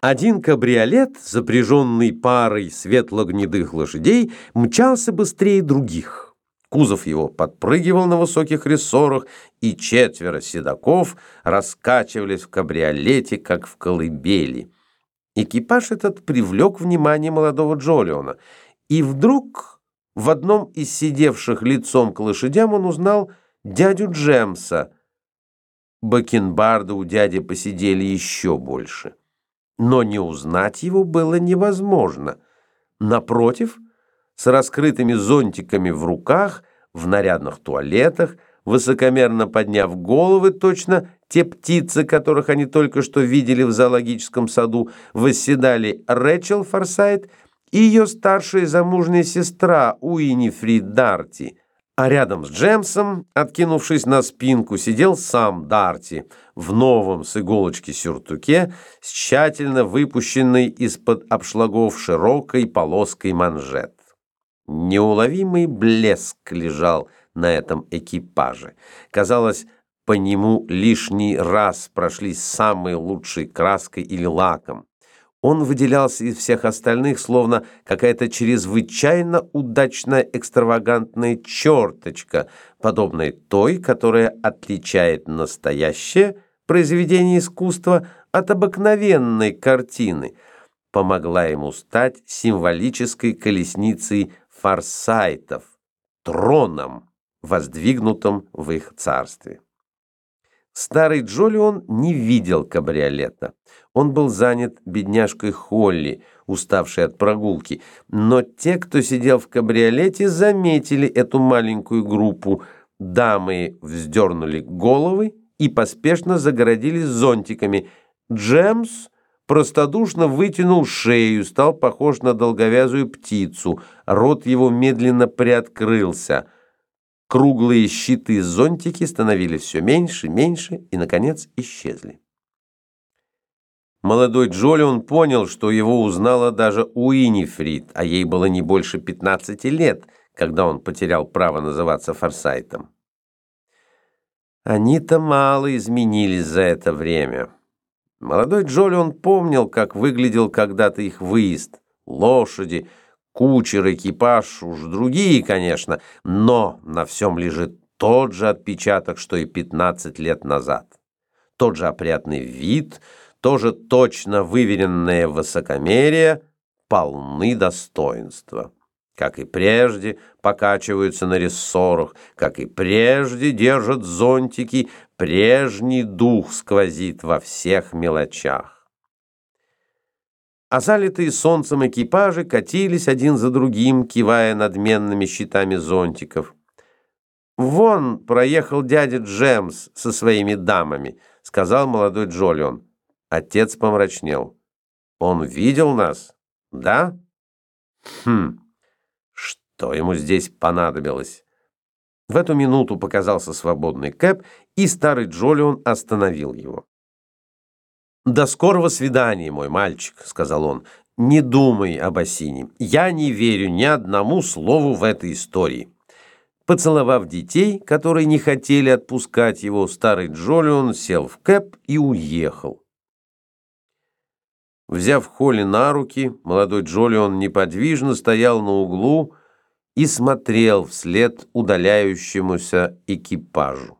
Один кабриолет, запряженный парой светло-гнедых лошадей, мчался быстрее других. Кузов его подпрыгивал на высоких рессорах, и четверо седаков раскачивались в кабриолете, как в колыбели. Экипаж этот привлек внимание молодого Джолиона, и вдруг в одном из сидевших лицом к лошадям он узнал дядю Джемса. Бакенбарды у дяди посидели еще больше но не узнать его было невозможно. Напротив, с раскрытыми зонтиками в руках, в нарядных туалетах, высокомерно подняв головы, точно те птицы, которых они только что видели в зоологическом саду, восседали Рэчел Форсайт и ее старшая замужняя сестра Уинифрид Дарти – а рядом с Джемсом, откинувшись на спинку, сидел сам Дарти в новом с иголочки сюртуке с тщательно выпущенной из-под обшлагов широкой полоской манжет. Неуловимый блеск лежал на этом экипаже. Казалось, по нему лишний раз прошлись самой лучшей краской или лаком. Он выделялся из всех остальных, словно какая-то чрезвычайно удачная экстравагантная черточка, подобная той, которая отличает настоящее произведение искусства от обыкновенной картины, помогла ему стать символической колесницей форсайтов, троном, воздвигнутым в их царстве. Старый Джолион не видел кабриолета. Он был занят бедняжкой Холли, уставшей от прогулки. Но те, кто сидел в кабриолете, заметили эту маленькую группу. Дамы вздернули головы и поспешно загородились зонтиками. Джемс простодушно вытянул шею, стал похож на долговязую птицу. Рот его медленно приоткрылся – Круглые щиты-зонтики становились все меньше, меньше и, наконец, исчезли. Молодой Джолион понял, что его узнала даже Уинифрид, а ей было не больше 15 лет, когда он потерял право называться Форсайтом. Они-то мало изменились за это время. Молодой Джолион помнил, как выглядел когда-то их выезд. Лошади, Кучер, экипаж, уж другие, конечно, но на всем лежит тот же отпечаток, что и 15 лет назад. Тот же опрятный вид, тоже точно выверенное высокомерие, полны достоинства. Как и прежде, покачиваются на рессорах, как и прежде держат зонтики, прежний дух сквозит во всех мелочах а залитые солнцем экипажи катились один за другим, кивая надменными щитами зонтиков. «Вон проехал дядя Джемс со своими дамами», — сказал молодой Джолион. Отец помрачнел. «Он видел нас? Да?» «Хм, что ему здесь понадобилось?» В эту минуту показался свободный кэп, и старый Джолион остановил его. «До скорого свидания, мой мальчик», — сказал он. «Не думай об осине. Я не верю ни одному слову в этой истории». Поцеловав детей, которые не хотели отпускать его, старый Джолион сел в кэп и уехал. Взяв Холли на руки, молодой Джолион неподвижно стоял на углу и смотрел вслед удаляющемуся экипажу.